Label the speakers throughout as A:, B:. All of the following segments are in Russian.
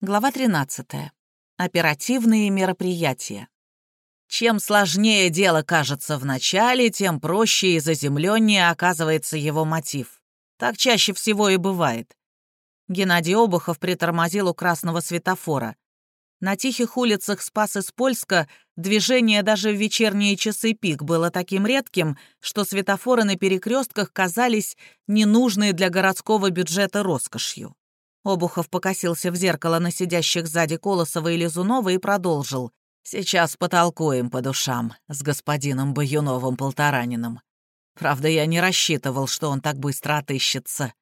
A: Глава 13. Оперативные мероприятия. Чем сложнее дело кажется в начале, тем проще и заземленнее оказывается его мотив. Так чаще всего и бывает. Геннадий Обухов притормозил у красного светофора. На тихих улицах Спас-из-Польска движение даже в вечерние часы пик было таким редким, что светофоры на перекрестках казались ненужной для городского бюджета роскошью. Обухов покосился в зеркало на сидящих сзади Колосова и Лизунова и продолжил. «Сейчас потолкуем по душам с господином Баюновым-Полтораниным. Правда, я не рассчитывал, что он так быстро отыщется.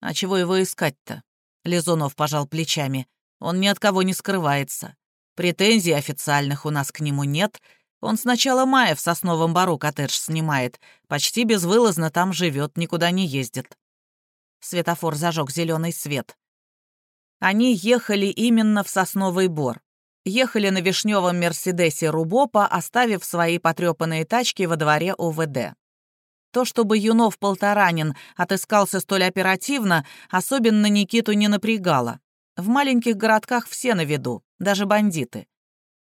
A: А чего его искать-то?» Лизунов пожал плечами. «Он ни от кого не скрывается. Претензий официальных у нас к нему нет. Он с начала мая в Сосновом Бару коттедж снимает. Почти безвылазно там живет, никуда не ездит». Светофор зажег зеленый свет. Они ехали именно в Сосновый Бор. Ехали на вишневом Мерседесе Рубопа, оставив свои потрепанные тачки во дворе ОВД. То, чтобы Юнов Полторанин отыскался столь оперативно, особенно Никиту не напрягало. В маленьких городках все на виду, даже бандиты.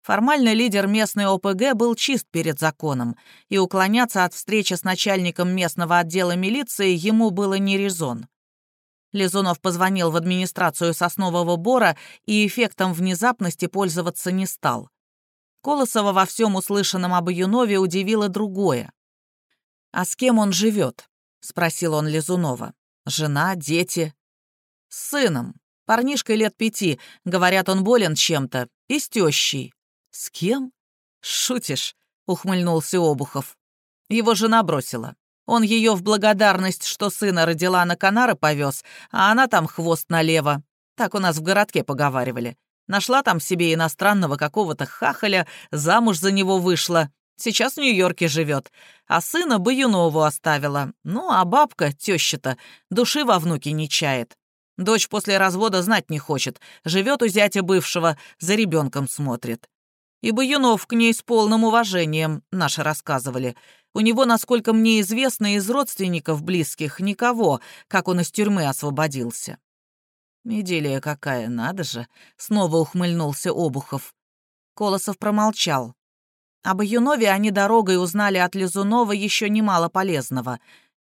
A: Формально лидер местной ОПГ был чист перед законом, и уклоняться от встречи с начальником местного отдела милиции ему было не резон. Лизунов позвонил в администрацию Соснового Бора и эффектом внезапности пользоваться не стал. Колосова во всем услышанном об Юнове удивило другое. «А с кем он живет? спросил он Лизунова. «Жена, дети?» «С сыном. Парнишкой лет пяти. Говорят, он болен чем-то. И с тещей». «С кем?» «Шутишь?» — ухмыльнулся Обухов. Его жена бросила. Он ее в благодарность, что сына родила на Канары повез, а она там хвост налево. Так у нас в городке поговаривали. Нашла там себе иностранного какого-то хахаля, замуж за него вышла. Сейчас в Нью-Йорке живет. А сына Баюнову оставила. Ну, а бабка, теща-то, души во внуке не чает. Дочь после развода знать не хочет. Живет у зятя бывшего, за ребенком смотрит. И Баюнов к ней с полным уважением, наши рассказывали. У него, насколько мне известно, из родственников близких никого, как он из тюрьмы освободился». «Идиллия какая, надо же!» — снова ухмыльнулся Обухов. Колосов промолчал. Об Юнове они дорогой узнали от Лизунова еще немало полезного.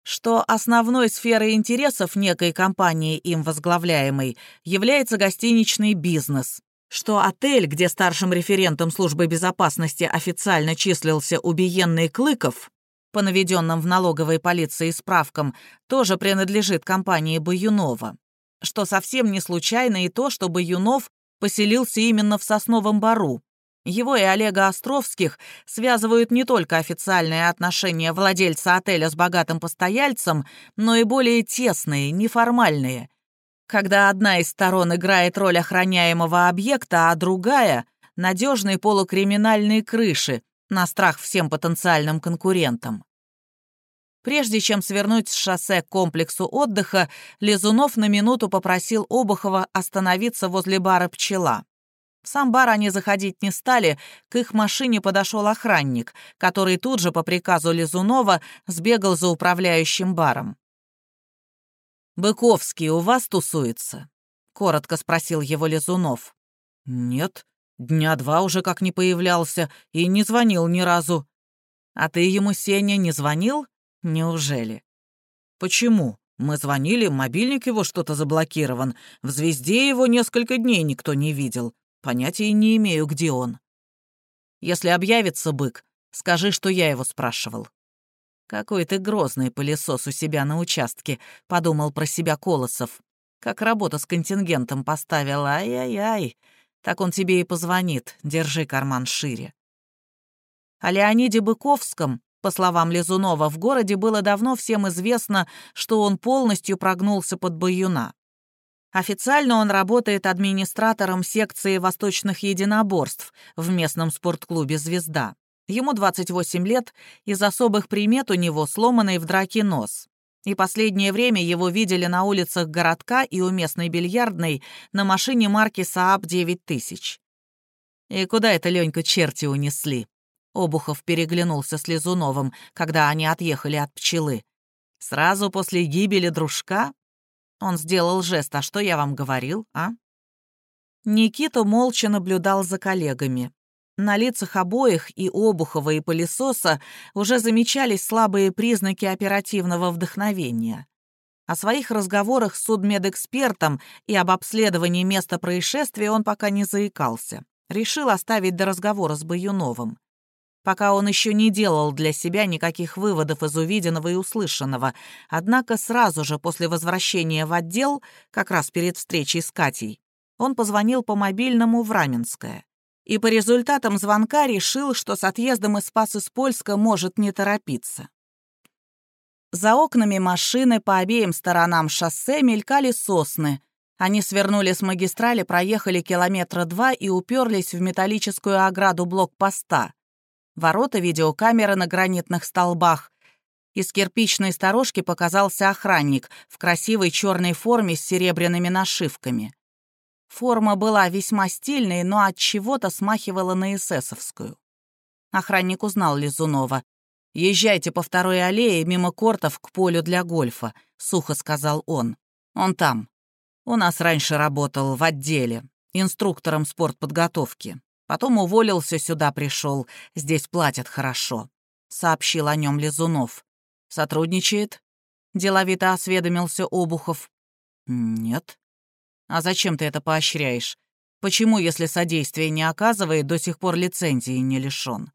A: Что основной сферой интересов некой компании, им возглавляемой, является гостиничный бизнес что отель, где старшим референтом службы безопасности официально числился убиенный Клыков, по наведенным в налоговой полиции справкам, тоже принадлежит компании Баюнова. Что совсем не случайно и то, что Баюнов поселился именно в Сосновом Бару. Его и Олега Островских связывают не только официальные отношения владельца отеля с богатым постояльцем, но и более тесные, неформальные – когда одна из сторон играет роль охраняемого объекта, а другая — надежной полукриминальной крыши на страх всем потенциальным конкурентам. Прежде чем свернуть с шоссе к комплексу отдыха, Лизунов на минуту попросил Обухова остановиться возле бара «Пчела». В сам бар они заходить не стали, к их машине подошел охранник, который тут же по приказу Лизунова сбегал за управляющим баром. «Быковский у вас тусуется?» — коротко спросил его Лизунов. «Нет, дня два уже как не появлялся и не звонил ни разу». «А ты ему, Сеня, не звонил? Неужели?» «Почему? Мы звонили, мобильник его что-то заблокирован. В «Звезде» его несколько дней никто не видел. Понятия не имею, где он». «Если объявится бык, скажи, что я его спрашивал». «Какой ты грозный пылесос у себя на участке», — подумал про себя Колосов. «Как работа с контингентом поставил, ай-яй-яй. Так он тебе и позвонит, держи карман шире». О Леониде Быковском, по словам Лизунова, в городе было давно всем известно, что он полностью прогнулся под баюна. Официально он работает администратором секции восточных единоборств в местном спортклубе «Звезда». Ему 28 лет, из особых примет у него сломанный в драке нос. И последнее время его видели на улицах городка и у местной бильярдной на машине марки Saab 9000. «И куда это, Ленька, черти унесли?» Обухов переглянулся с Лизуновым, когда они отъехали от пчелы. «Сразу после гибели дружка?» Он сделал жест, «А что я вам говорил, а?» Никита молча наблюдал за коллегами. На лицах обоих, и Обухова, и Пылесоса, уже замечались слабые признаки оперативного вдохновения. О своих разговорах с судмедэкспертом и об обследовании места происшествия он пока не заикался. Решил оставить до разговора с Баюновым. Пока он еще не делал для себя никаких выводов из увиденного и услышанного, однако сразу же после возвращения в отдел, как раз перед встречей с Катей, он позвонил по мобильному в Раменское. И по результатам звонка решил, что с отъездом из Спас-из-Польска может не торопиться. За окнами машины по обеим сторонам шоссе мелькали сосны. Они свернули с магистрали, проехали километра два и уперлись в металлическую ограду блокпоста. Ворота видеокамеры на гранитных столбах. Из кирпичной сторожки показался охранник в красивой черной форме с серебряными нашивками. Форма была весьма стильной, но от чего-то смахивала на эсэсовскую. Охранник узнал Лизунова. «Езжайте по второй аллее мимо кортов к полю для гольфа», — сухо сказал он. «Он там. У нас раньше работал в отделе, инструктором спортподготовки. Потом уволился, сюда пришел. Здесь платят хорошо», — сообщил о нем Лизунов. «Сотрудничает?» — деловито осведомился Обухов. «Нет», а зачем ты это поощряешь? Почему, если содействие не оказывает, до сих пор лицензии не лишён?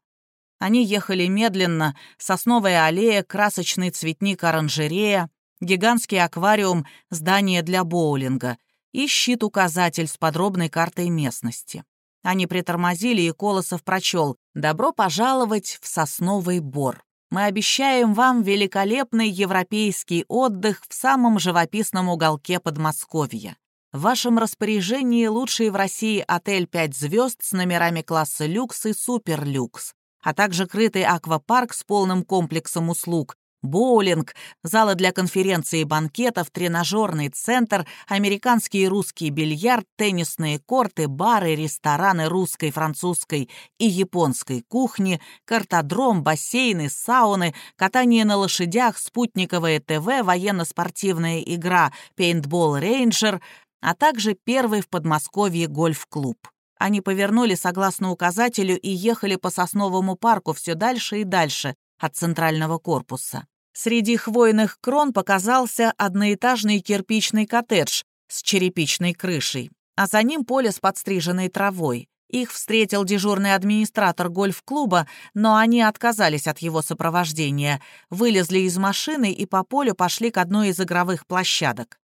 A: Они ехали медленно, сосновая аллея, красочный цветник оранжерея, гигантский аквариум, здание для боулинга и щит-указатель с подробной картой местности. Они притормозили, и Колосов прочел «Добро пожаловать в Сосновый Бор. Мы обещаем вам великолепный европейский отдых в самом живописном уголке Подмосковья. В вашем распоряжении лучший в России отель 5 звезд с номерами класса люкс и суперлюкс, а также крытый аквапарк с полным комплексом услуг, боулинг, залы для конференций и банкетов, тренажерный центр, американский и русский бильярд, теннисные корты, бары, рестораны русской, французской и японской кухни, картодром, бассейны, сауны, катание на лошадях, спутниковое ТВ, военно-спортивная игра, пейнтбол-рейнджер, а также первый в Подмосковье гольф-клуб. Они повернули согласно указателю и ехали по Сосновому парку все дальше и дальше от центрального корпуса. Среди хвойных крон показался одноэтажный кирпичный коттедж с черепичной крышей, а за ним поле с подстриженной травой. Их встретил дежурный администратор гольф-клуба, но они отказались от его сопровождения, вылезли из машины и по полю пошли к одной из игровых площадок.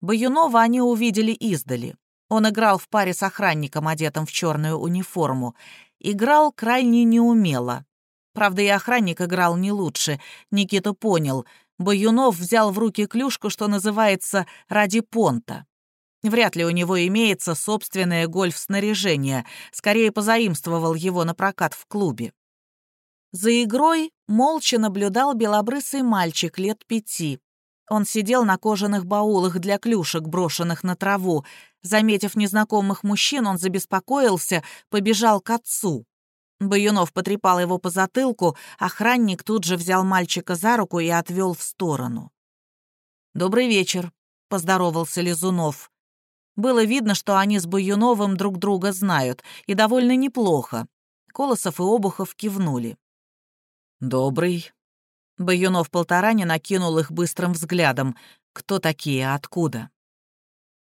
A: Баюнова они увидели издали. Он играл в паре с охранником, одетым в черную униформу. Играл крайне неумело. Правда, и охранник играл не лучше. Никита понял. Баюнов взял в руки клюшку, что называется, ради понта. Вряд ли у него имеется собственное гольф-снаряжение. Скорее, позаимствовал его на прокат в клубе. За игрой молча наблюдал белобрысый мальчик лет пяти. Он сидел на кожаных баулах для клюшек, брошенных на траву. Заметив незнакомых мужчин, он забеспокоился, побежал к отцу. Баюнов потрепал его по затылку, охранник тут же взял мальчика за руку и отвел в сторону. «Добрый вечер», — поздоровался Лизунов. Было видно, что они с Баюновым друг друга знают, и довольно неплохо. Колосов и Обухов кивнули. «Добрый», Баюнов полторани накинул их быстрым взглядом. Кто такие, откуда?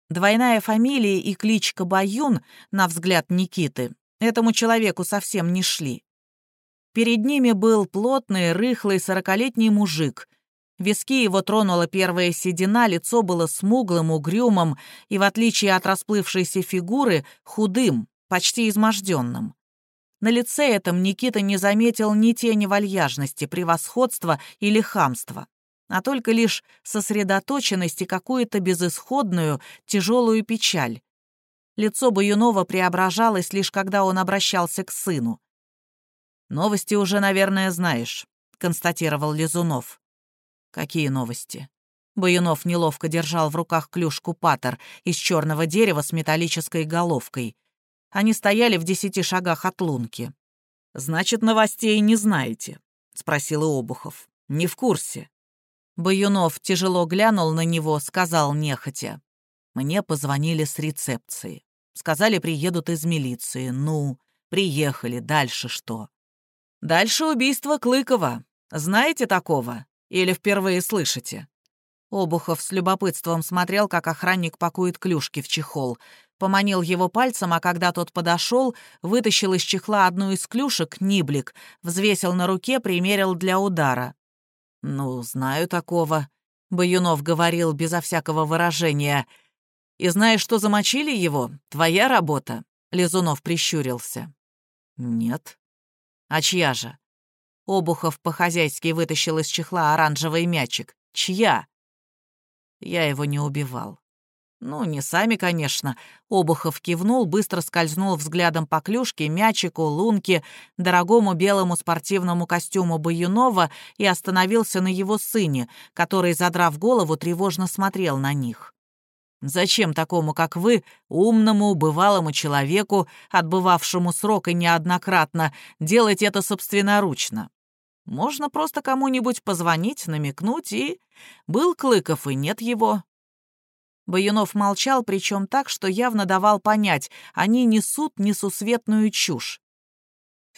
A: Двойная фамилия и кличка Баюн, на взгляд Никиты, этому человеку совсем не шли. Перед ними был плотный, рыхлый, сорокалетний мужик. Виски его тронула первая седина, лицо было смуглым, угрюмым и, в отличие от расплывшейся фигуры, худым, почти изможденным. На лице этом Никита не заметил ни тени вальяжности, превосходства или хамства, а только лишь сосредоточенность и какую-то безысходную, тяжелую печаль. Лицо Баюнова преображалось лишь когда он обращался к сыну. «Новости уже, наверное, знаешь», — констатировал Лизунов. «Какие новости?» Баюнов неловко держал в руках клюшку патер из черного дерева с металлической головкой — они стояли в десяти шагах от лунки. «Значит, новостей не знаете?» — спросил Обухов. «Не в курсе». Баюнов тяжело глянул на него, сказал нехотя. «Мне позвонили с рецепции. Сказали, приедут из милиции. Ну, приехали. Дальше что? Дальше убийство Клыкова. Знаете такого? Или впервые слышите?» Обухов с любопытством смотрел, как охранник пакует клюшки в чехол. Поманил его пальцем, а когда тот подошел, вытащил из чехла одну из клюшек, ниблик, взвесил на руке, примерил для удара. «Ну, знаю такого», — Баюнов говорил безо всякого выражения. «И знаешь, что замочили его? Твоя работа?» — Лизунов прищурился. «Нет». «А чья же?» Обухов по-хозяйски вытащил из чехла оранжевый мячик. «Чья?» Я его не убивал. Ну, не сами, конечно. Обухов кивнул, быстро скользнул взглядом по клюшке, мячику, лунке, дорогому белому спортивному костюму Баюнова и остановился на его сыне, который, задрав голову, тревожно смотрел на них. Зачем такому, как вы, умному, бывалому человеку, отбывавшему срок и неоднократно, делать это собственноручно? Можно просто кому-нибудь позвонить, намекнуть, и... Был Клыков, и нет его. Баюнов молчал, причем так, что явно давал понять, они несут несусветную чушь.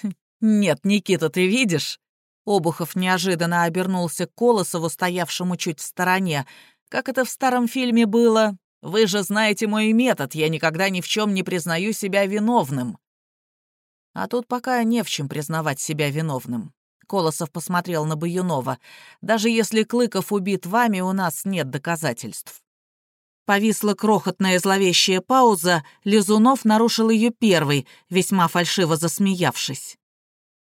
A: «Хм, «Нет, Никита, ты видишь?» Обухов неожиданно обернулся к Колосову, стоявшему чуть в стороне. «Как это в старом фильме было? Вы же знаете мой метод, я никогда ни в чем не признаю себя виновным». А тут пока не в чем признавать себя виновным. Колосов посмотрел на Баюнова. «Даже если Клыков убит вами, у нас нет доказательств». Повисла крохотная зловещая пауза, Лизунов нарушил ее первый, весьма фальшиво засмеявшись.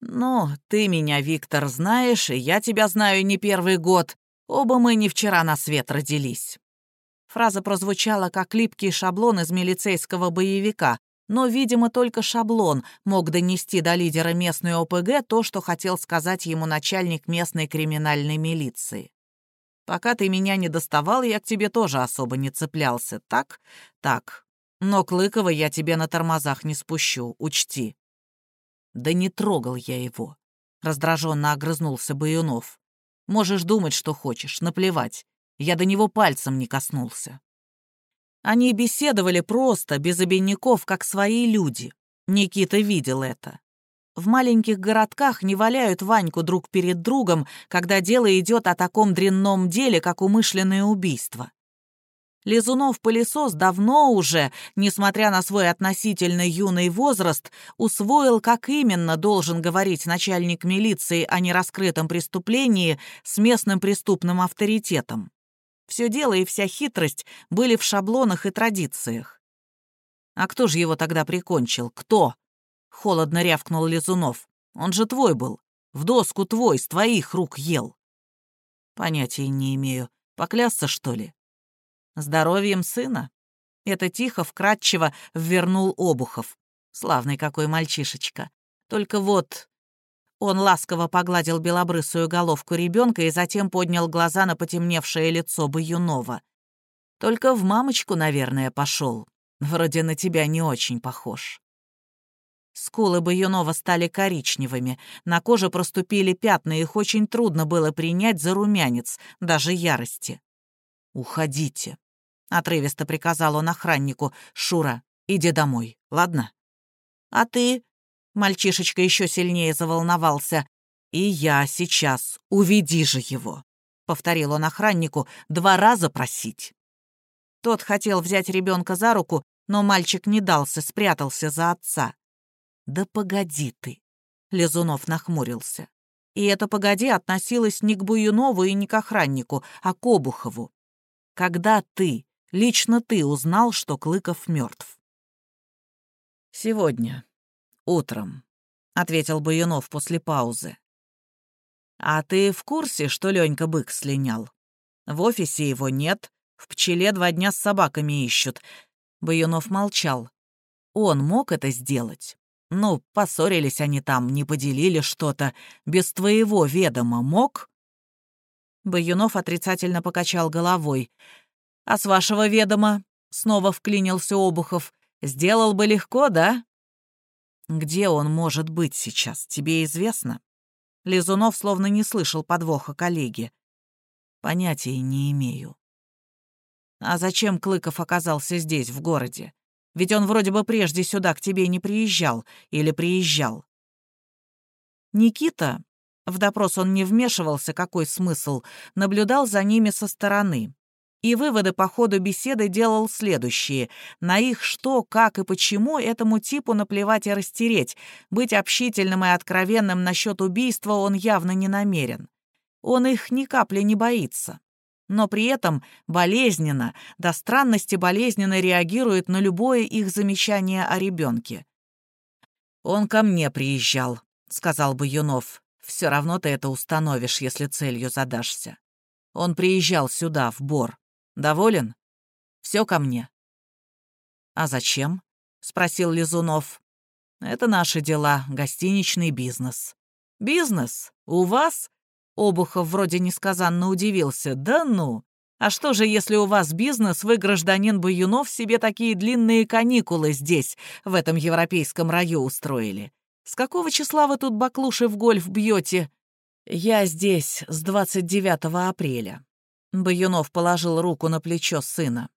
A: «Ну, ты меня, Виктор, знаешь, и я тебя знаю не первый год. Оба мы не вчера на свет родились». Фраза прозвучала как липкий шаблон из милицейского боевика, но, видимо, только шаблон мог донести до лидера местной ОПГ то, что хотел сказать ему начальник местной криминальной милиции. «Пока ты меня не доставал, я к тебе тоже особо не цеплялся, так? Так. Но Клыкова я тебе на тормозах не спущу, учти». «Да не трогал я его», — раздраженно огрызнулся Баюнов. «Можешь думать, что хочешь, наплевать. Я до него пальцем не коснулся». Они беседовали просто, без обиняков, как свои люди. Никита видел это. В маленьких городках не валяют Ваньку друг перед другом, когда дело идет о таком дрянном деле, как умышленное убийство. Лизунов-пылесос давно уже, несмотря на свой относительно юный возраст, усвоил, как именно должен говорить начальник милиции о нераскрытом преступлении с местным преступным авторитетом. Все дело и вся хитрость были в шаблонах и традициях. «А кто же его тогда прикончил? Кто?» — холодно рявкнул Лизунов. «Он же твой был. В доску твой, с твоих рук ел». «Понятия не имею. Поклясться, что ли?» «Здоровьем сына?» Это тихо, вкратчиво ввернул Обухов. Славный какой мальчишечка. Только вот он ласково погладил белобрысую головку ребенка и затем поднял глаза на потемневшее лицо Баюнова. «Только в мамочку, наверное, пошел. Вроде на тебя не очень похож». Скулы Баюнова стали коричневыми, на коже проступили пятна, их очень трудно было принять за румянец, даже ярости. «Уходите», — отрывисто приказал он охраннику. «Шура, иди домой, ладно?» «А ты?» Мальчишечка еще сильнее заволновался. «И я сейчас. Уведи же его!» — повторил он охраннику. «Два раза просить». Тот хотел взять ребенка за руку, но мальчик не дался, спрятался за отца. «Да погоди ты!» — Лизунов нахмурился. И это «погоди» относилось не к Буюнову и не к охраннику, а к Обухову. «Когда ты, лично ты узнал, что Клыков мертв?» «Сегодня», утром», — ответил Баюнов после паузы. «А ты в курсе, что Ленька бык слинял? В офисе его нет, в пчеле два дня с собаками ищут». Баюнов молчал. «Он мог это сделать? Ну, поссорились они там, не поделили что-то. Без твоего ведома мог?» Баюнов отрицательно покачал головой. «А с вашего ведома?» — снова вклинился Обухов. «Сделал бы легко, да?» Где он может быть сейчас, тебе известно?» Лизунов словно не слышал подвоха коллеги. «Понятия не имею». «А зачем Клыков оказался здесь, в городе? Ведь он вроде бы прежде сюда к тебе не приезжал или приезжал. Никита, в допрос он не вмешивался, какой смысл, наблюдал за ними со стороны. И выводы по ходу беседы делал следующие. На их что, как и почему этому типу наплевать и растереть. Быть общительным и откровенным насчет убийства он явно не намерен. Он их ни капли не боится. Но при этом болезненно, до странности болезненно реагирует на любое их замечание о ребенке. «Он ко мне приезжал», — сказал бы Юнов. «Все равно ты это установишь, если целью задашься. Он приезжал сюда, в Бор. Доволен? Все ко мне». «А зачем?» — спросил Лизунов. «Это наши дела, гостиничный бизнес». «Бизнес? У вас?» Обухов вроде несказанно удивился. «Да ну! А что же, если у вас бизнес, вы, гражданин Баюнов, себе такие длинные каникулы здесь, в этом европейском раю устроили? С какого числа вы тут баклуши в гольф бьете? Я здесь с 29 апреля. Баюнов положил руку на плечо сына.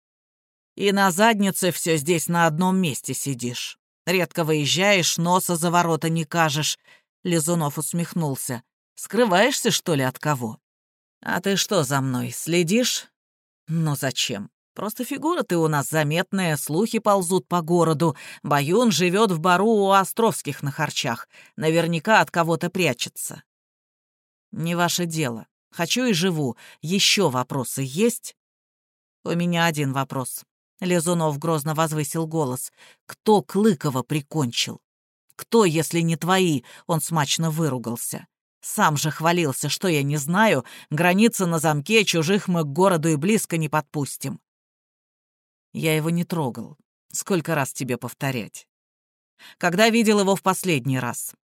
A: «И на заднице все здесь на одном месте сидишь. Редко выезжаешь, носа за ворота не кажешь». Лизунов усмехнулся. «Скрываешься, что ли, от кого?» «А ты что за мной, следишь?» «Ну зачем? Просто фигура ты у нас заметная, слухи ползут по городу. Баюн живет в бару у Островских на харчах. Наверняка от кого-то прячется». «Не ваше дело. Хочу и живу. Еще вопросы есть?» «У меня один вопрос». Лизунов грозно возвысил голос. «Кто Клыкова прикончил?» «Кто, если не твои?» — он смачно выругался. «Сам же хвалился, что я не знаю. Границы на замке, чужих мы к городу и близко не подпустим». Я его не трогал. Сколько раз тебе повторять? Когда видел его в последний раз?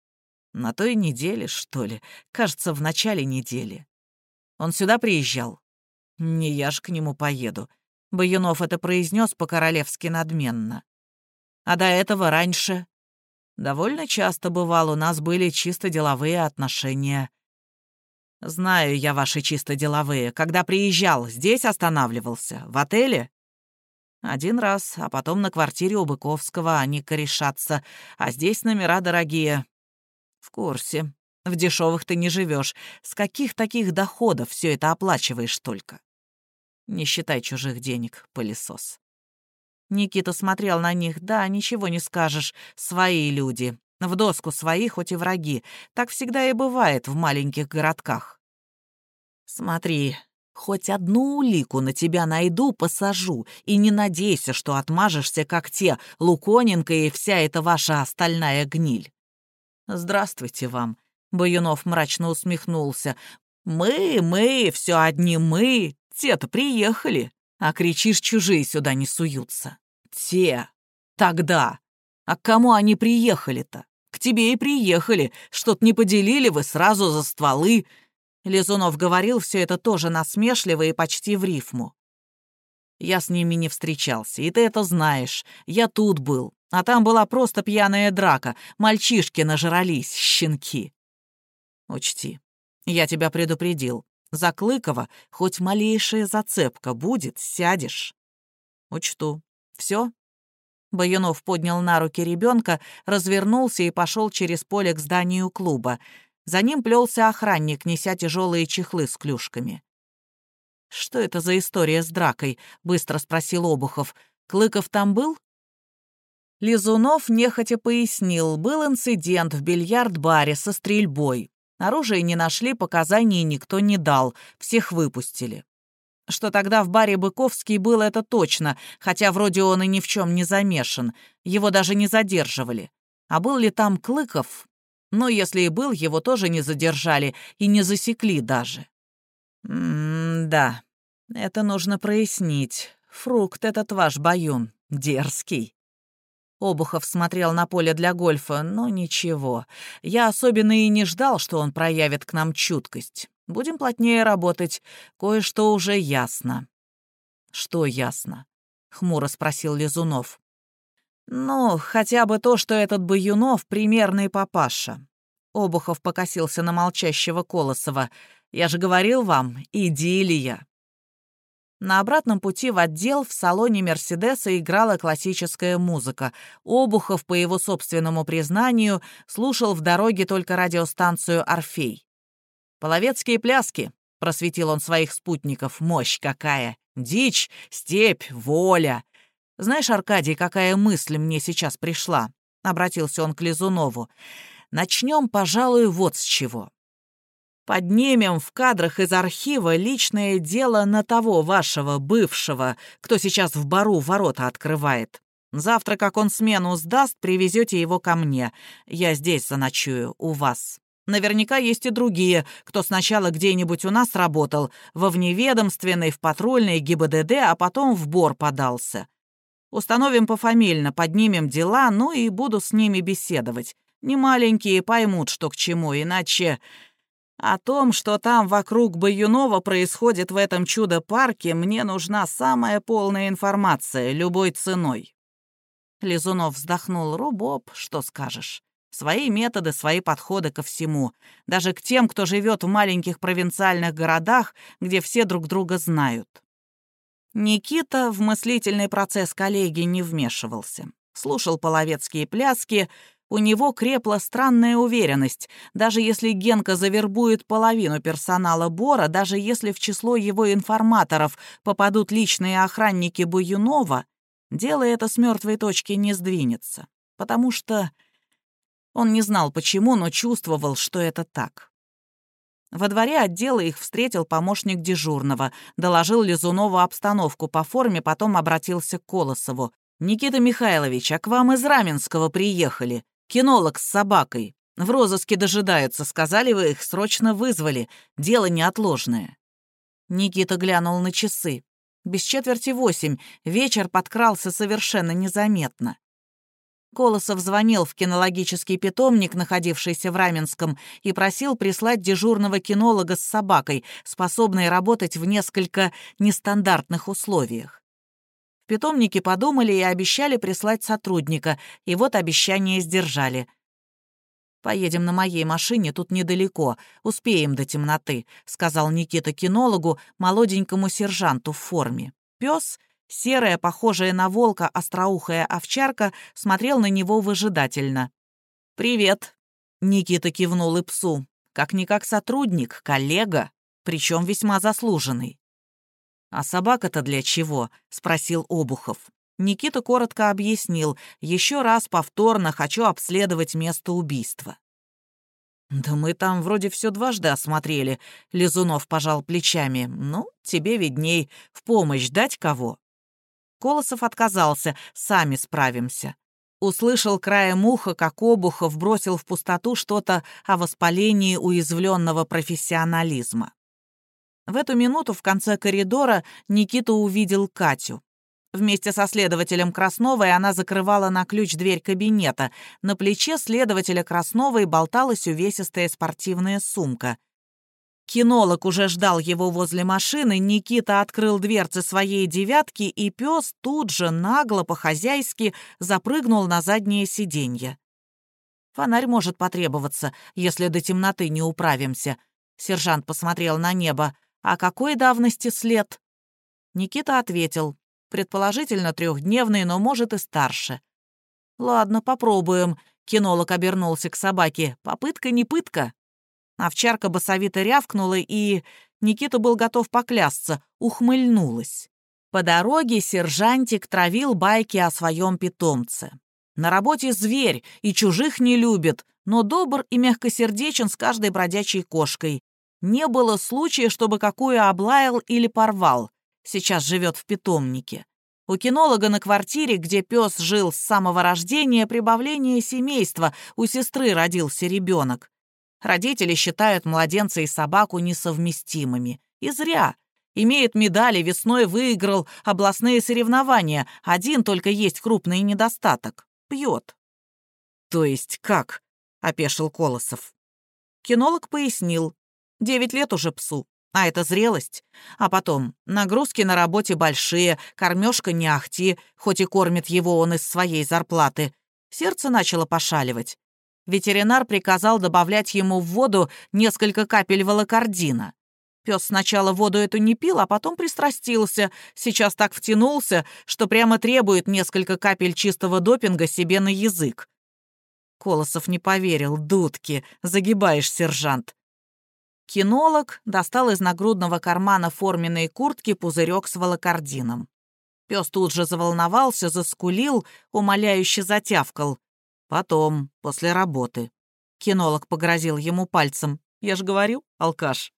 A: На той неделе, что ли? Кажется, в начале недели. Он сюда приезжал? Не я ж к нему поеду. Баюнов это произнес по-королевски надменно. А до этого раньше? Довольно часто бывал, у нас были чисто деловые отношения. Знаю я ваши чисто деловые. Когда приезжал, здесь останавливался? В отеле? Один раз, а потом на квартире у Быковского они корешатся, а здесь номера дорогие. В курсе. В дешевых ты не живешь. С каких таких доходов все это оплачиваешь только? Не считай чужих денег, пылесос. Никита смотрел на них. Да, ничего не скажешь. Свои люди. В доску свои, хоть и враги. Так всегда и бывает в маленьких городках. Смотри, хоть одну улику на тебя найду, посажу, и не надейся, что отмажешься, как те, Луконенко и вся эта ваша остальная гниль. Здравствуйте вам. Баюнов мрачно усмехнулся. «Мы, мы, все одни мы, те-то приехали, а кричишь, чужие сюда не суются. Те, тогда. А к кому они приехали-то? К тебе и приехали, что-то не поделили вы сразу за стволы». Лизунов говорил все это тоже насмешливо и почти в рифму. Я с ними не встречался, и ты это знаешь. Я тут был, а там была просто пьяная драка. Мальчишки нажрались, щенки. Учти, я тебя предупредил. За Клыкова хоть малейшая зацепка будет, сядешь. Учту. Все? Баюнов поднял на руки ребенка, развернулся и пошел через поле к зданию клуба. За ним плелся охранник, неся тяжелые чехлы с клюшками. «Что это за история с дракой?» — быстро спросил Обухов. «Клыков там был?» Лизунов нехотя пояснил, был инцидент в бильярд-баре со стрельбой. Оружие не нашли, показаний никто не дал, всех выпустили. Что тогда в баре Быковский был, это точно, хотя вроде он и ни в чем не замешан, его даже не задерживали. А был ли там Клыков? Но если и был, его тоже не задержали и не засекли даже. «М-да, это нужно прояснить. Фрукт этот ваш баюн, дерзкий». Обухов смотрел на поле для гольфа, но ничего. Я особенно и не ждал, что он проявит к нам чуткость. Будем плотнее работать. Кое-что уже ясно. Что ясно? Хмуро спросил Лизунов. Ну, хотя бы то, что этот Баюнов — примерный папаша. Обухов покосился на молчащего Колосова. Я же говорил вам, идиллия. На обратном пути в отдел в салоне «Мерседеса» играла классическая музыка. Обухов, по его собственному признанию, слушал в дороге только радиостанцию «Орфей». «Половецкие пляски», — просветил он своих спутников, — «мощь какая! Дичь, степь, воля!» «Знаешь, Аркадий, какая мысль мне сейчас пришла?» — обратился он к Лизунову. «Начнем, пожалуй, вот с чего. Поднимем в кадрах из архива личное дело на того вашего бывшего, кто сейчас в бару ворота открывает. Завтра, как он смену сдаст, привезете его ко мне. Я здесь заночую, у вас. Наверняка есть и другие, кто сначала где-нибудь у нас работал, во вневедомственной, в патрульной, ГИБДД, а потом в БОР подался. Установим пофамильно, поднимем дела, ну и буду с ними беседовать. Не маленькие поймут, что к чему, иначе... О том, что там вокруг Баюнова происходит в этом чудо-парке, мне нужна самая полная информация, любой ценой». Лизунов вздохнул. «Рубоб, что скажешь? Свои методы, свои подходы ко всему. Даже к тем, кто живет в маленьких провинциальных городах, где все друг друга знают». Никита в мыслительный процесс коллеги не вмешивался. Слушал половецкие пляски, у него крепла странная уверенность. Даже если Генка завербует половину персонала Бора, даже если в число его информаторов попадут личные охранники Буюнова, дело это с мертвой точки не сдвинется. Потому что он не знал почему, но чувствовал, что это так. Во дворе отдела их встретил помощник дежурного, доложил Лизунову обстановку по форме, потом обратился к Колосову. «Никита Михайлович, а к вам из Раменского приехали. Кинолог с собакой. В розыске дожидаются. Сказали вы их, срочно вызвали. Дело неотложное». Никита глянул на часы. Без четверти восемь. Вечер подкрался совершенно незаметно. Колосов звонил в кинологический питомник, находившийся в Раменском, и просил прислать дежурного кинолога с собакой, способной работать в несколько нестандартных условиях питомники подумали и обещали прислать сотрудника, и вот обещание сдержали. «Поедем на моей машине, тут недалеко, успеем до темноты», — сказал Никита кинологу, молоденькому сержанту в форме. Пес, серая, похожая на волка, остроухая овчарка, смотрел на него выжидательно. «Привет», — Никита кивнул и псу. «Как-никак сотрудник, коллега, причем весьма заслуженный». «А собака-то для чего?» — спросил Обухов. Никита коротко объяснил. «Еще раз повторно хочу обследовать место убийства». «Да мы там вроде все дважды осмотрели», — Лизунов пожал плечами. «Ну, тебе видней. В помощь дать кого?» Колосов отказался. «Сами справимся». Услышал краем уха, как Обухов бросил в пустоту что-то о воспалении уязвленного профессионализма. В эту минуту в конце коридора Никита увидел Катю. Вместе со следователем Красновой она закрывала на ключ дверь кабинета. На плече следователя Красновой болталась увесистая спортивная сумка. Кинолог уже ждал его возле машины, Никита открыл дверцы своей «девятки», и пес тут же нагло, по-хозяйски, запрыгнул на заднее сиденье. «Фонарь может потребоваться, если до темноты не управимся», — сержант посмотрел на небо. «А какой давности след?» Никита ответил. «Предположительно трехдневный, но, может, и старше». «Ладно, попробуем», — кинолог обернулся к собаке. «Попытка не пытка». Овчарка басовито рявкнула, и Никита был готов поклясться, ухмыльнулась. По дороге сержантик травил байки о своем питомце. На работе зверь и чужих не любит, но добр и мягкосердечен с каждой бродячей кошкой. Не было случая, чтобы какую облаял или порвал. Сейчас живет в питомнике. У кинолога на квартире, где пес жил с самого рождения, прибавление семейства, у сестры родился ребенок. Родители считают младенца и собаку несовместимыми. И зря. Имеет медали, весной выиграл областные соревнования. Один только есть крупный недостаток. Пьет. «То есть как?» — опешил Колосов. Кинолог пояснил. Девять лет уже псу. А это зрелость. А потом, нагрузки на работе большие, кормежка не ахти, хоть и кормит его он из своей зарплаты. Сердце начало пошаливать. Ветеринар приказал добавлять ему в воду несколько капель волокордина. Пес сначала воду эту не пил, а потом пристрастился. Сейчас так втянулся, что прямо требует несколько капель чистого допинга себе на язык. Колосов не поверил. «Дудки! Загибаешь, сержант!» Кинолог достал из нагрудного кармана форменной куртки пузырек с волокордином. Пес тут же заволновался, заскулил, умоляюще затявкал. Потом, после работы. Кинолог погрозил ему пальцем. «Я ж говорю, алкаш».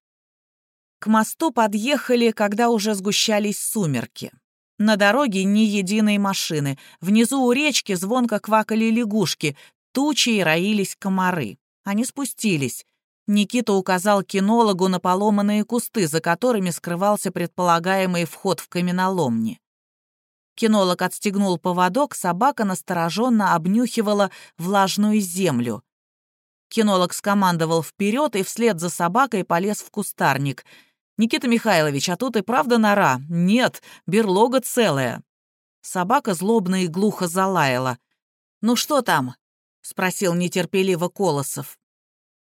A: К мосту подъехали, когда уже сгущались сумерки. На дороге ни единой машины. Внизу у речки звонко квакали лягушки, тучи роились комары. Они спустились. Никита указал кинологу на поломанные кусты, за которыми скрывался предполагаемый вход в каменоломни. Кинолог отстегнул поводок, собака настороженно обнюхивала влажную землю. Кинолог скомандовал вперед и вслед за собакой полез в кустарник. «Никита Михайлович, а тут и правда нора? Нет, берлога целая». Собака злобно и глухо залаяла. «Ну что там?» — спросил нетерпеливо Колосов.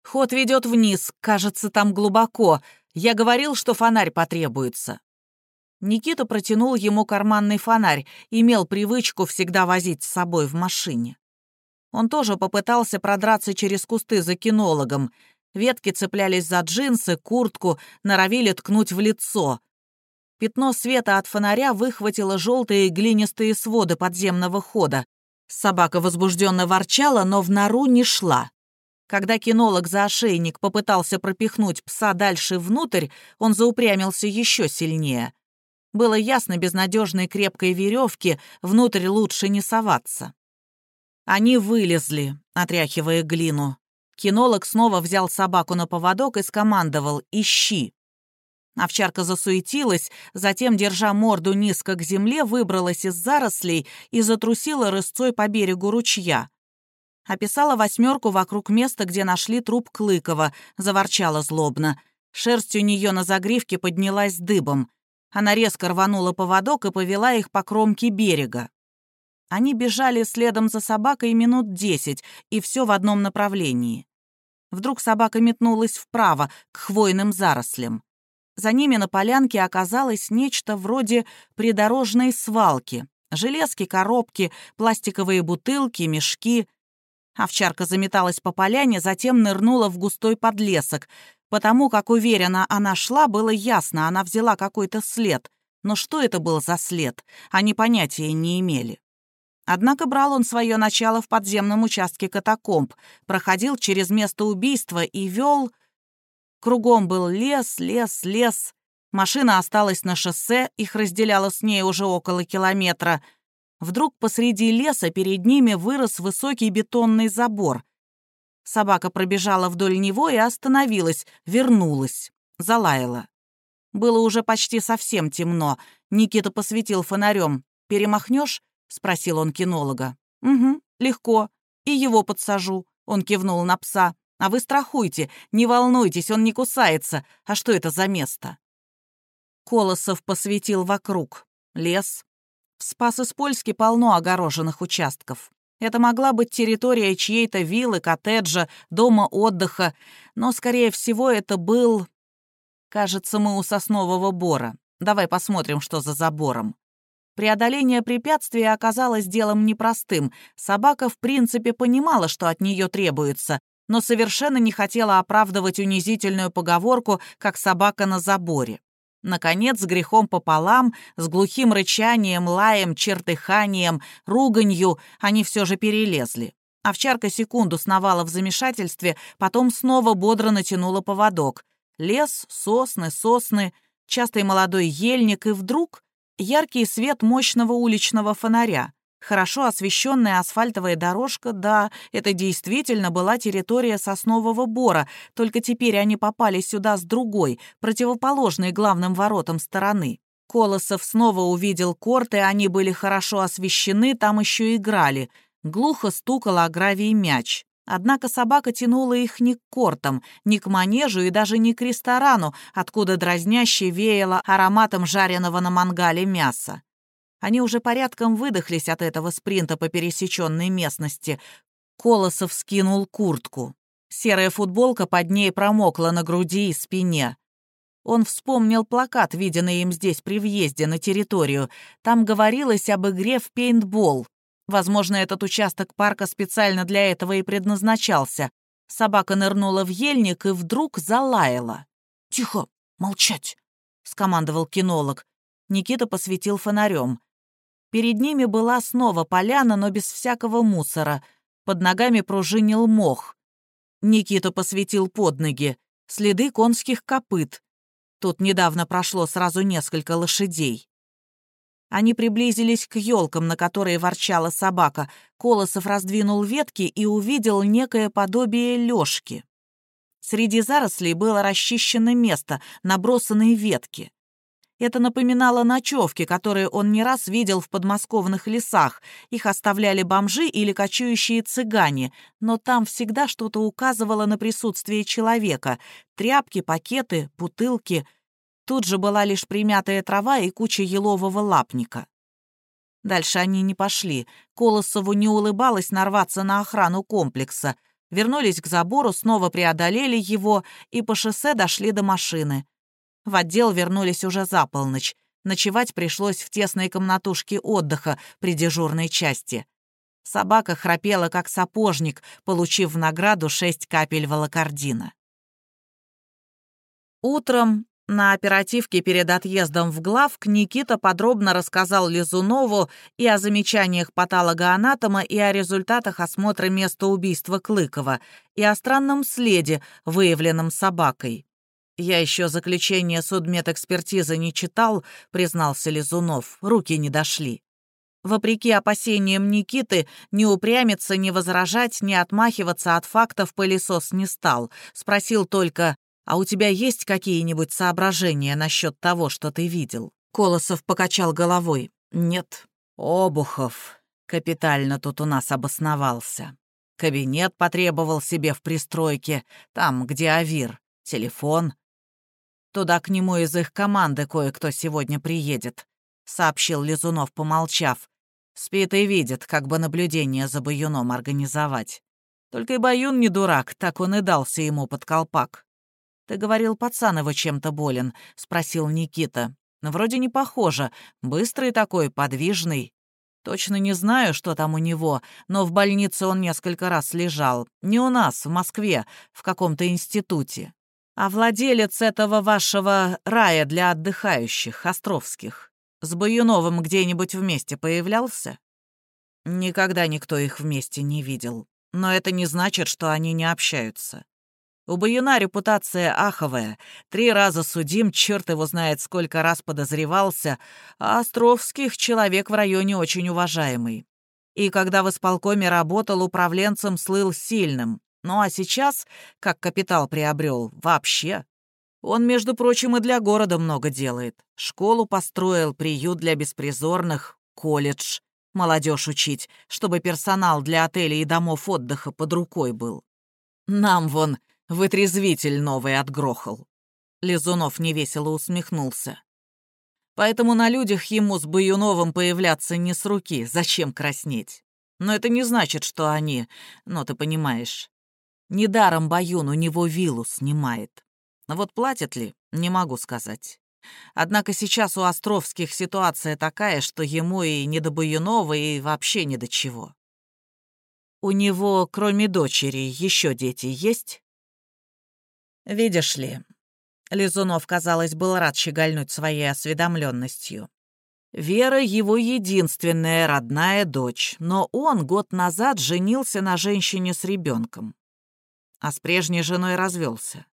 A: «Ход ведет вниз, кажется, там глубоко. Я говорил, что фонарь потребуется». Никита протянул ему карманный фонарь, имел привычку всегда возить с собой в машине. Он тоже попытался продраться через кусты за кинологом. Ветки цеплялись за джинсы, куртку, норовили ткнуть в лицо. Пятно света от фонаря выхватило желтые глинистые своды подземного хода. Собака возбужденно ворчала, но в нору не шла. Когда кинолог за ошейник попытался пропихнуть пса дальше внутрь, он заупрямился еще сильнее. Было ясно, без надежной крепкой веревки внутрь лучше не соваться. Они вылезли, отряхивая глину. Кинолог снова взял собаку на поводок и скомандовал «Ищи». Овчарка засуетилась, затем, держа морду низко к земле, выбралась из зарослей и затрусила рысцой по берегу ручья. Описала восьмерку вокруг места, где нашли труп Клыкова, заворчала злобно. Шерсть у нее на загривке поднялась дыбом. Она резко рванула поводок и повела их по кромке берега. Они бежали следом за собакой минут десять, и все в одном направлении. Вдруг собака метнулась вправо, к хвойным зарослям. За ними на полянке оказалось нечто вроде придорожной свалки. Железки, коробки, пластиковые бутылки, мешки. Овчарка заметалась по поляне, затем нырнула в густой подлесок. Потому как уверенно она шла, было ясно, она взяла какой-то след. Но что это был за след, они понятия не имели. Однако брал он свое начало в подземном участке катакомб, проходил через место убийства и вел... Кругом был лес, лес, лес. Машина осталась на шоссе, их разделяло с ней уже около километра. Вдруг посреди леса перед ними вырос высокий бетонный забор. Собака пробежала вдоль него и остановилась, вернулась, залаяла. Было уже почти совсем темно. Никита посветил фонарем. «Перемахнешь?» — спросил он кинолога. «Угу, легко. И его подсажу», — он кивнул на пса. А вы страхуйте, не волнуйтесь, он не кусается. А что это за место?» Колосов посветил вокруг. Лес. В Спас-Испольске полно огороженных участков. Это могла быть территория чьей-то виллы, коттеджа, дома отдыха, но, скорее всего, это был... Кажется, мы у соснового бора. Давай посмотрим, что за забором. Преодоление препятствия оказалось делом непростым. Собака, в принципе, понимала, что от нее требуется, но совершенно не хотела оправдывать унизительную поговорку «как собака на заборе». Наконец, с грехом пополам, с глухим рычанием, лаем, чертыханием, руганью они все же перелезли. Овчарка секунду сновала в замешательстве, потом снова бодро натянула поводок. Лес, сосны, сосны, частый молодой ельник, и вдруг яркий свет мощного уличного фонаря. Хорошо освещенная асфальтовая дорожка, да, это действительно была территория соснового бора, только теперь они попали сюда с другой, противоположной главным воротам стороны. Колосов снова увидел корты, они были хорошо освещены, там еще играли. Глухо стукал о гравий мяч. Однако собака тянула их не к кортам, не к манежу и даже не к ресторану, откуда дразняще веяло ароматом жареного на мангале мяса. Они уже порядком выдохлись от этого спринта по пересеченной местности. Колосов скинул куртку. Серая футболка под ней промокла на груди и спине. Он вспомнил плакат, виденный им здесь при въезде на территорию. Там говорилось об игре в пейнтбол. Возможно, этот участок парка специально для этого и предназначался. Собака нырнула в ельник и вдруг залаяла. «Тихо! Молчать!» — скомандовал кинолог. Никита посветил фонарем. Перед ними была снова поляна, но без всякого мусора. Под ногами пружинил мох. Никита посветил под ноги. Следы конских копыт. Тут недавно прошло сразу несколько лошадей. Они приблизились к елкам, на которые ворчала собака. Колосов раздвинул ветки и увидел некое подобие лёжки. Среди зарослей было расчищено место, набросанные ветки. Это напоминало ночевки, которые он не раз видел в подмосковных лесах. Их оставляли бомжи или кочующие цыгане, но там всегда что-то указывало на присутствие человека. Тряпки, пакеты, бутылки. Тут же была лишь примятая трава и куча елового лапника. Дальше они не пошли. Колосову не улыбалось нарваться на охрану комплекса. Вернулись к забору, снова преодолели его и по шоссе дошли до машины. В отдел вернулись уже за полночь. Ночевать пришлось в тесной комнатушке отдыха при дежурной части. Собака храпела, как сапожник, получив в награду шесть капель волокордина. Утром на оперативке перед отъездом в главк Никита подробно рассказал Лизунову и о замечаниях патологоанатома, и о результатах осмотра места убийства Клыкова, и о странном следе, выявленном собакой. «Я еще заключение судмедэкспертизы не читал», — признался Лизунов, руки не дошли. Вопреки опасениям Никиты, не упрямиться, не возражать, не отмахиваться от фактов пылесос не стал. Спросил только, «А у тебя есть какие-нибудь соображения насчет того, что ты видел?» Колосов покачал головой. «Нет. Обухов капитально тут у нас обосновался. Кабинет потребовал себе в пристройке, там, где Авир, телефон, Туда к нему из их команды кое-кто сегодня приедет», — сообщил Лизунов, помолчав. «Спит и видит, как бы наблюдение за Баюном организовать. Только и Баюн не дурак, так он и дался ему под колпак». «Ты говорил, пацан его чем-то болен?» — спросил Никита. «Вроде не похоже. Быстрый такой, подвижный. Точно не знаю, что там у него, но в больнице он несколько раз лежал. Не у нас, в Москве, в каком-то институте. А владелец этого вашего рая для отдыхающих, Островских, с Баюновым где-нибудь вместе появлялся? Никогда никто их вместе не видел. Но это не значит, что они не общаются. У Баюна репутация аховая. Три раза судим, черт его знает, сколько раз подозревался, а Островских человек в районе очень уважаемый. И когда в исполкоме работал, управленцем слыл сильным. Ну а сейчас, как капитал приобрел, вообще. Он, между прочим, и для города много делает. Школу построил, приют для беспризорных, колледж. Молодежь учить, чтобы персонал для отелей и домов отдыха под рукой был. Нам вон вытрезвитель новый отгрохал. Лизунов невесело усмехнулся. Поэтому на людях ему с Баюновым появляться не с руки, зачем краснеть. Но это не значит, что они, ну ты понимаешь, Недаром Баюн у него виллу снимает. Вот платят ли, не могу сказать. Однако сейчас у Островских ситуация такая, что ему и не до Баюнова, и вообще не до чего. У него, кроме дочери, еще дети есть? Видишь ли, Лизунов, казалось, был рад щегольнуть своей осведомленностью. Вера — его единственная родная дочь, но он год назад женился на женщине с ребенком а с прежней женой развелся.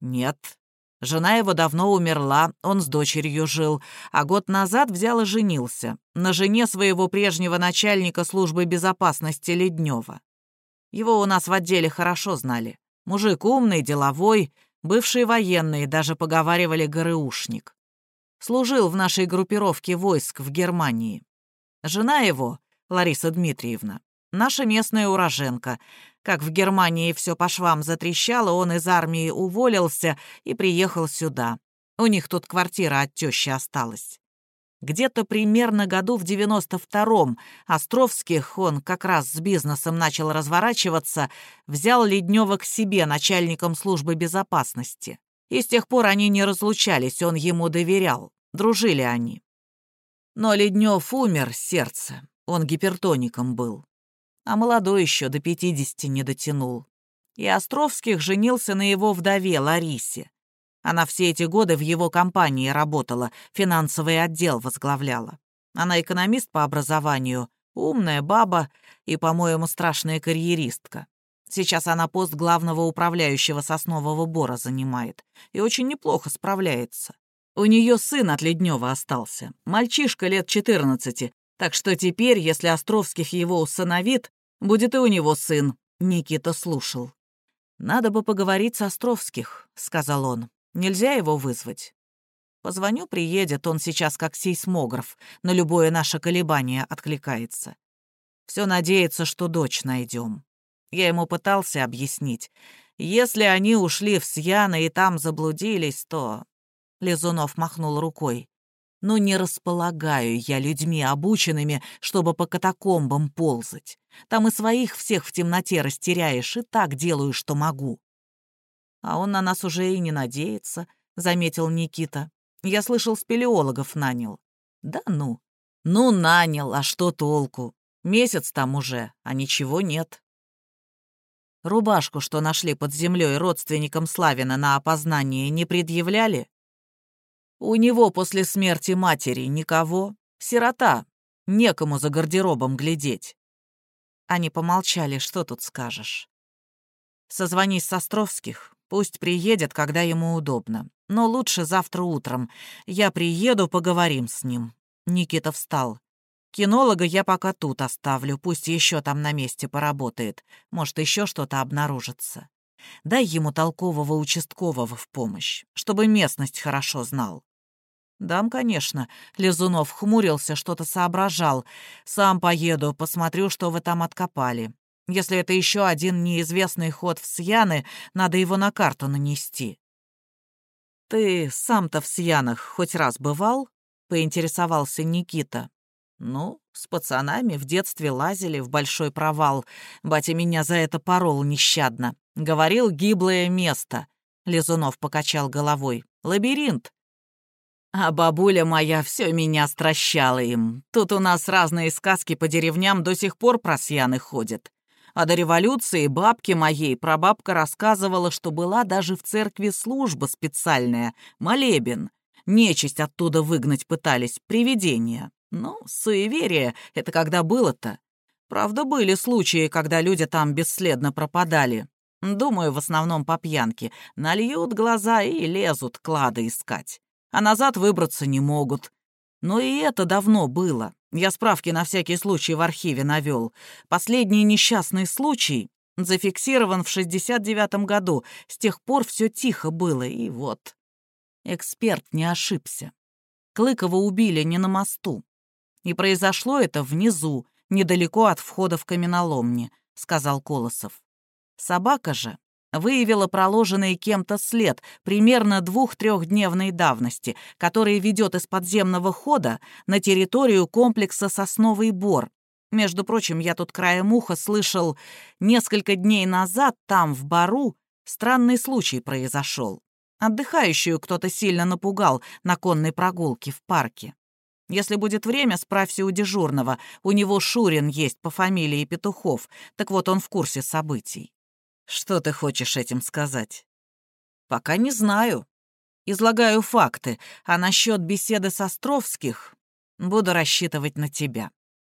A: Нет. Жена его давно умерла, он с дочерью жил, а год назад взял и женился на жене своего прежнего начальника службы безопасности Леднева. Его у нас в отделе хорошо знали. Мужик умный, деловой, бывший военный, даже поговаривали ГРУшник. Служил в нашей группировке войск в Германии. Жена его, Лариса Дмитриевна, наша местная уроженка, как в Германии все по швам затрещало, он из армии уволился и приехал сюда. У них тут квартира от тещи осталась. Где-то примерно году в 92-м Островских, он как раз с бизнесом начал разворачиваться, взял Леднева к себе начальником службы безопасности. И с тех пор они не разлучались, он ему доверял. Дружили они. Но Леднев умер с сердца, он гипертоником был. А молодой еще до пятидесяти не дотянул. И Островских женился на его вдове Ларисе. Она все эти годы в его компании работала, финансовый отдел возглавляла. Она экономист по образованию, умная баба и, по-моему, страшная карьеристка. Сейчас она пост главного управляющего соснового бора занимает и очень неплохо справляется. У нее сын от Леднева остался, мальчишка лет 14, так что теперь, если Островских его усыновит, будет и у него сын. Никита слушал. «Надо бы поговорить с Островских», — сказал он. «Нельзя его вызвать?» «Позвоню, приедет, он сейчас как сейсмограф, на любое наше колебание откликается. Все надеется, что дочь найдем. Я ему пытался объяснить. Если они ушли в Сьяны и там заблудились, то...» Лизунов махнул рукой. «Ну не располагаю я людьми обученными, чтобы по катакомбам ползать. Там и своих всех в темноте растеряешь, и так делаю, что могу». «А он на нас уже и не надеется», — заметил Никита. «Я слышал, спелеологов нанял». «Да ну». «Ну, нанял, а что толку? Месяц там уже, а ничего нет». Рубашку, что нашли под землей родственникам Славина на опознание, не предъявляли? У него после смерти матери никого. Сирота. Некому за гардеробом глядеть. Они помолчали, что тут скажешь. Созвонись с Островских, пусть приедет, когда ему удобно. Но лучше завтра утром. Я приеду, поговорим с ним. Никита встал. Кинолога я пока тут оставлю, пусть еще там на месте поработает. Может, еще что-то обнаружится. Дай ему толкового участкового в помощь, чтобы местность хорошо знал. «Дам, конечно». Лизунов хмурился, что-то соображал. «Сам поеду, посмотрю, что вы там откопали. Если это еще один неизвестный ход в Сьяны, надо его на карту нанести». «Ты сам-то в Сьянах хоть раз бывал?» — поинтересовался Никита. «Ну, с пацанами в детстве лазили в большой провал. Батя меня за это порол нещадно. Говорил, гиблое место». Лизунов покачал головой. «Лабиринт. А бабуля моя все меня стращала им. Тут у нас разные сказки по деревням до сих пор про сьяны ходят. А до революции бабке моей прабабка рассказывала, что была даже в церкви служба специальная, молебен. Нечисть оттуда выгнать пытались, привидения. Ну, суеверие — это когда было-то. Правда, были случаи, когда люди там бесследно пропадали. Думаю, в основном по пьянке. Нальют глаза и лезут клады искать. А назад выбраться не могут. Но и это давно было. Я справки на всякий случай в архиве навел. Последний несчастный случай зафиксирован в 69 году. С тех пор все тихо было, и вот. Эксперт не ошибся. Клыкова убили не на мосту. И произошло это внизу, недалеко от входа в каменоломни», — сказал Колосов. «Собака же выявила проложенный кем-то след примерно двух-трехдневной давности, который ведет из подземного хода на территорию комплекса «Сосновый бор». Между прочим, я тут краем уха слышал, несколько дней назад там, в Бару, странный случай произошел. Отдыхающую кто-то сильно напугал на конной прогулке в парке. Если будет время, справься у дежурного. У него Шурин есть по фамилии Петухов. Так вот, он в курсе событий. Что ты хочешь этим сказать? Пока не знаю. Излагаю факты, а насчет беседы с Островских буду рассчитывать на тебя.